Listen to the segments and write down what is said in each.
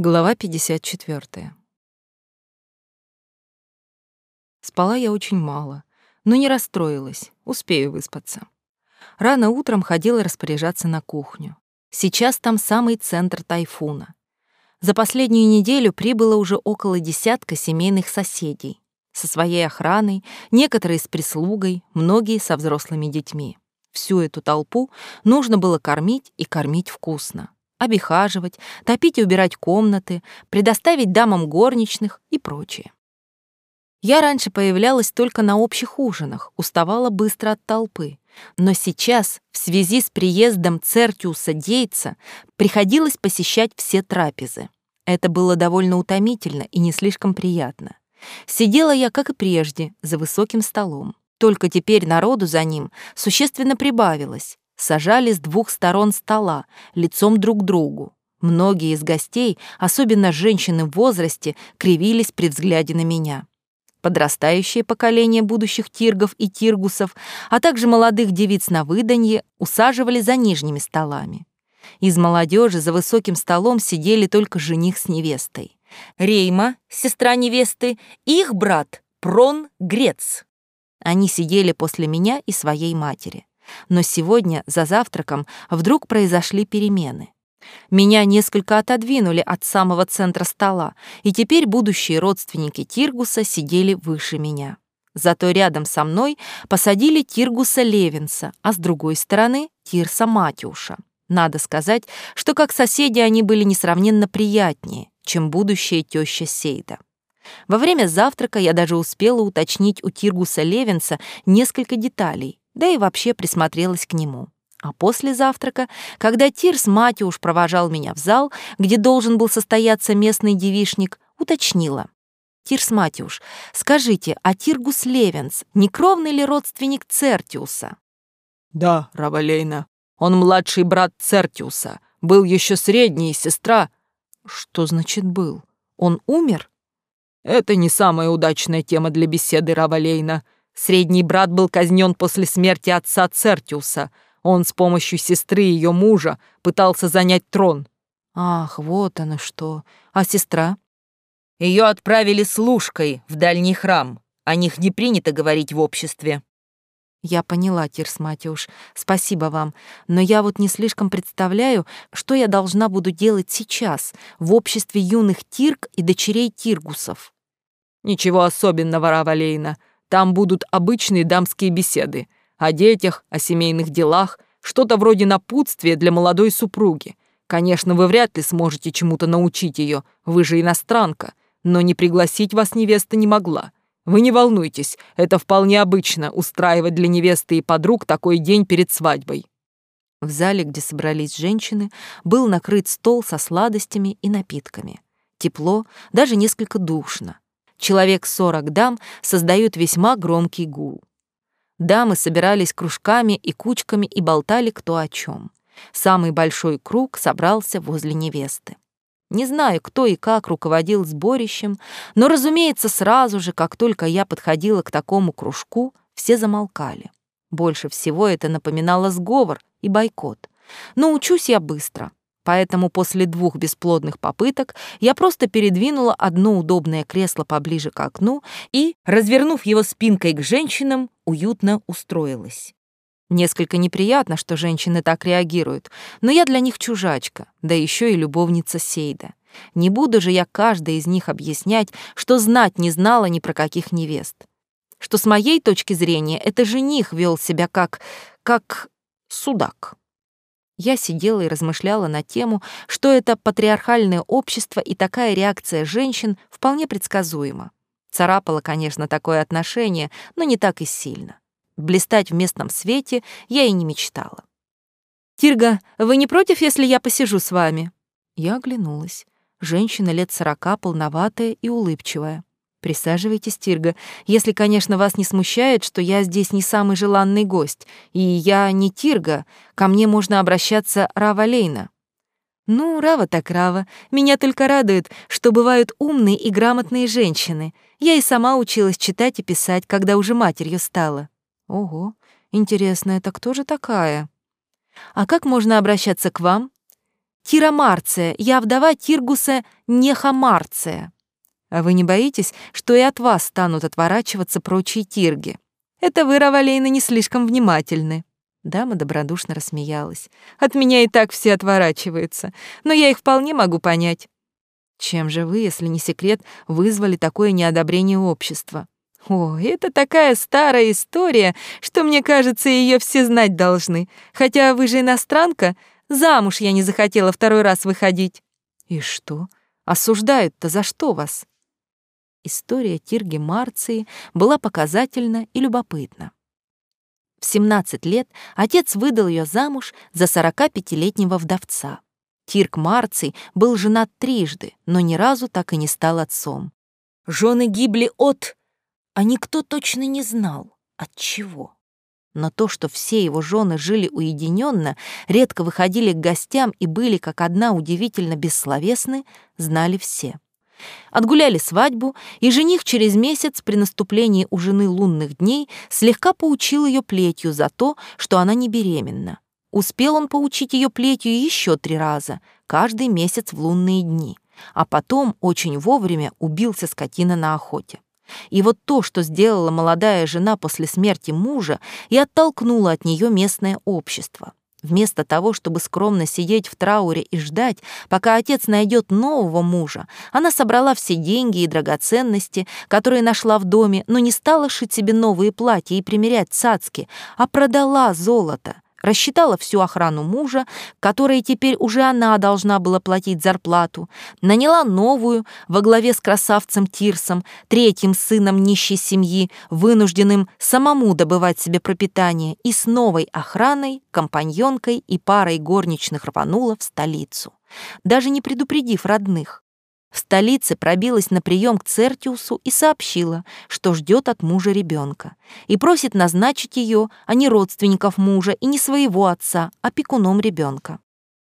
Глава 54. Спала я очень мало, но не расстроилась, успею выспаться. Рано утром ходила распоряжаться на кухню. Сейчас там самый центр тайфуна. За последнюю неделю прибыло уже около десятка семейных соседей. Со своей охраной, некоторые с прислугой, многие со взрослыми детьми. Всю эту толпу нужно было кормить и кормить вкусно обихаживать, топить и убирать комнаты, предоставить дамам горничных и прочее. Я раньше появлялась только на общих ужинах, уставала быстро от толпы. Но сейчас, в связи с приездом Цертиуса Дейца, приходилось посещать все трапезы. Это было довольно утомительно и не слишком приятно. Сидела я, как и прежде, за высоким столом. Только теперь народу за ним существенно прибавилось сажали с двух сторон стола, лицом друг к другу. Многие из гостей, особенно женщины в возрасте, кривились при взгляде на меня. Подрастающее поколение будущих тиргов и тиргусов, а также молодых девиц на выданье усаживали за нижними столами. Из молодежи за высоким столом сидели только жених с невестой. Рейма, сестра невесты, и их брат Прон Грец. Они сидели после меня и своей матери. Но сегодня, за завтраком, вдруг произошли перемены. Меня несколько отодвинули от самого центра стола, и теперь будущие родственники Тиргуса сидели выше меня. Зато рядом со мной посадили Тиргуса Левинса, а с другой стороны — Тирса Матюша. Надо сказать, что как соседи они были несравненно приятнее, чем будущая теща Сейда. Во время завтрака я даже успела уточнить у Тиргуса Левинса несколько деталей, да и вообще присмотрелась к нему. А после завтрака, когда Тирс Матюш провожал меня в зал, где должен был состояться местный девишник, уточнила. «Тирс Матюш, скажите, а Тиргус Левенс не кровный ли родственник Цертиуса?» «Да, Равалейна, он младший брат Цертиуса, был еще средний сестра». «Что значит «был»? Он умер?» «Это не самая удачная тема для беседы, Равалейна», Средний брат был казнен после смерти отца Цертиуса. Он с помощью сестры ее мужа пытался занять трон. Ах, вот оно что. А сестра? Ее отправили служкой в дальний храм. О них не принято говорить в обществе. Я поняла, Тирс Матюш. Спасибо вам. Но я вот не слишком представляю, что я должна буду делать сейчас в обществе юных Тирк и дочерей Тиргусов. Ничего особенного, Равалейна. Там будут обычные дамские беседы о детях, о семейных делах, что-то вроде напутствия для молодой супруги. Конечно, вы вряд ли сможете чему-то научить ее, вы же иностранка, но не пригласить вас невеста не могла. Вы не волнуйтесь, это вполне обычно устраивать для невесты и подруг такой день перед свадьбой. В зале, где собрались женщины, был накрыт стол со сладостями и напитками. Тепло, даже несколько душно. Человек сорок дам создают весьма громкий гул. Дамы собирались кружками и кучками и болтали кто о чем. Самый большой круг собрался возле невесты. Не знаю, кто и как руководил сборищем, но, разумеется, сразу же, как только я подходила к такому кружку, все замолкали. Больше всего это напоминало сговор и бойкот. Но учусь я быстро. Поэтому после двух бесплодных попыток я просто передвинула одно удобное кресло поближе к окну и, развернув его спинкой к женщинам, уютно устроилась. Несколько неприятно, что женщины так реагируют, но я для них чужачка, да еще и любовница Сейда. Не буду же я каждой из них объяснять, что знать не знала ни про каких невест. Что с моей точки зрения это жених вел себя как... как судак. Я сидела и размышляла на тему, что это патриархальное общество и такая реакция женщин вполне предсказуема. Царапало, конечно, такое отношение, но не так и сильно. Блистать в местном свете я и не мечтала. «Тирга, вы не против, если я посижу с вами?» Я оглянулась. Женщина лет сорока, полноватая и улыбчивая. Присаживайтесь, Тирга, если, конечно, вас не смущает, что я здесь не самый желанный гость, и я не Тирга, ко мне можно обращаться Рава Лейна. Ну, Рава так Рава. Меня только радует, что бывают умные и грамотные женщины. Я и сама училась читать и писать, когда уже матерью стала. Ого, интересно, это кто же такая? А как можно обращаться к вам? Тира Марция, я вдова Тиргуса Неха Марция. А вы не боитесь, что и от вас станут отворачиваться прочие тирги? Это вы, Равалейна, не слишком внимательны. Дама добродушно рассмеялась. От меня и так все отворачиваются, но я их вполне могу понять. Чем же вы, если не секрет, вызвали такое неодобрение общества? О, это такая старая история, что, мне кажется, ее все знать должны. Хотя вы же иностранка, замуж я не захотела второй раз выходить. И что? Осуждают-то за что вас? История Тирги Марции была показательна и любопытна. В 17 лет отец выдал ее замуж за 45-летнего вдовца. Тирк Марций был женат трижды, но ни разу так и не стал отцом. Жены гибли от... А никто точно не знал, от чего. Но то, что все его жены жили уединенно, редко выходили к гостям и были как одна удивительно бессловесны, знали все. Отгуляли свадьбу, и жених через месяц при наступлении у жены лунных дней слегка поучил ее плетью за то, что она не беременна. Успел он поучить ее плетью еще три раза, каждый месяц в лунные дни, а потом очень вовремя убился скотина на охоте. И вот то, что сделала молодая жена после смерти мужа, и оттолкнуло от нее местное общество. Вместо того, чтобы скромно сидеть в трауре и ждать, пока отец найдет нового мужа, она собрала все деньги и драгоценности, которые нашла в доме, но не стала шить себе новые платья и примерять цацки, а продала золото — рассчитала всю охрану мужа, которой теперь уже она должна была платить зарплату, наняла новую во главе с красавцем Тирсом, третьим сыном нищей семьи, вынужденным самому добывать себе пропитание, и с новой охраной, компаньонкой и парой горничных рванула в столицу, даже не предупредив родных. В столице пробилась на прием к Цертиусу и сообщила, что ждет от мужа ребенка, и просит назначить ее, а не родственников мужа и не своего отца, опекуном ребенка.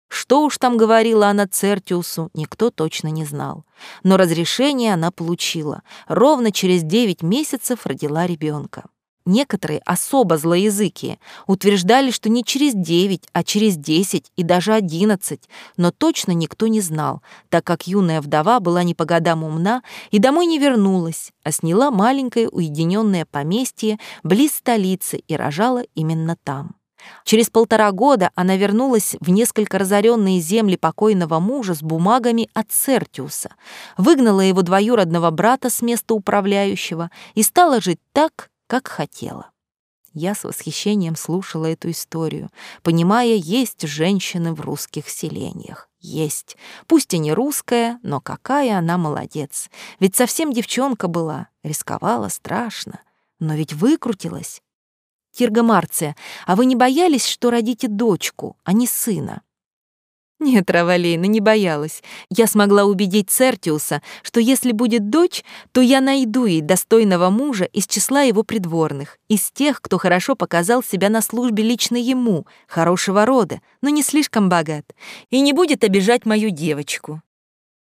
Что уж там говорила она Цертиусу, никто точно не знал. Но разрешение она получила. Ровно через девять месяцев родила ребенка. Некоторые, особо злоязыкие, утверждали, что не через 9, а через 10 и даже 11, но точно никто не знал, так как юная вдова была не по годам умна и домой не вернулась, а сняла маленькое уединенное поместье близ столицы и рожала именно там. Через полтора года она вернулась в несколько разоренные земли покойного мужа с бумагами от Цертиуса, выгнала его двоюродного брата с места управляющего и стала жить так, как хотела. Я с восхищением слушала эту историю, понимая, есть женщины в русских селениях. Есть. Пусть и не русская, но какая она молодец. Ведь совсем девчонка была, рисковала страшно. Но ведь выкрутилась. Тирга Марция, а вы не боялись, что родите дочку, а не сына? Нет, Равалейна, не боялась. Я смогла убедить Цертиуса, что если будет дочь, то я найду ей достойного мужа из числа его придворных, из тех, кто хорошо показал себя на службе лично ему, хорошего рода, но не слишком богат, и не будет обижать мою девочку.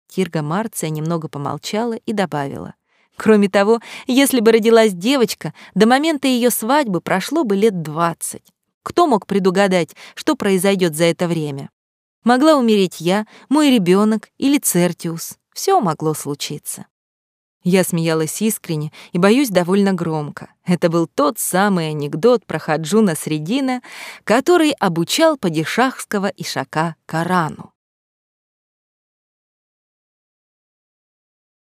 Тирга Марция немного помолчала и добавила. Кроме того, если бы родилась девочка, до момента ее свадьбы прошло бы лет двадцать. Кто мог предугадать, что произойдет за это время? Могла умереть я, мой ребенок или Цертиус. Все могло случиться. Я смеялась искренне и, боюсь, довольно громко. Это был тот самый анекдот про Хаджуна Средина, который обучал падишахского ишака Корану.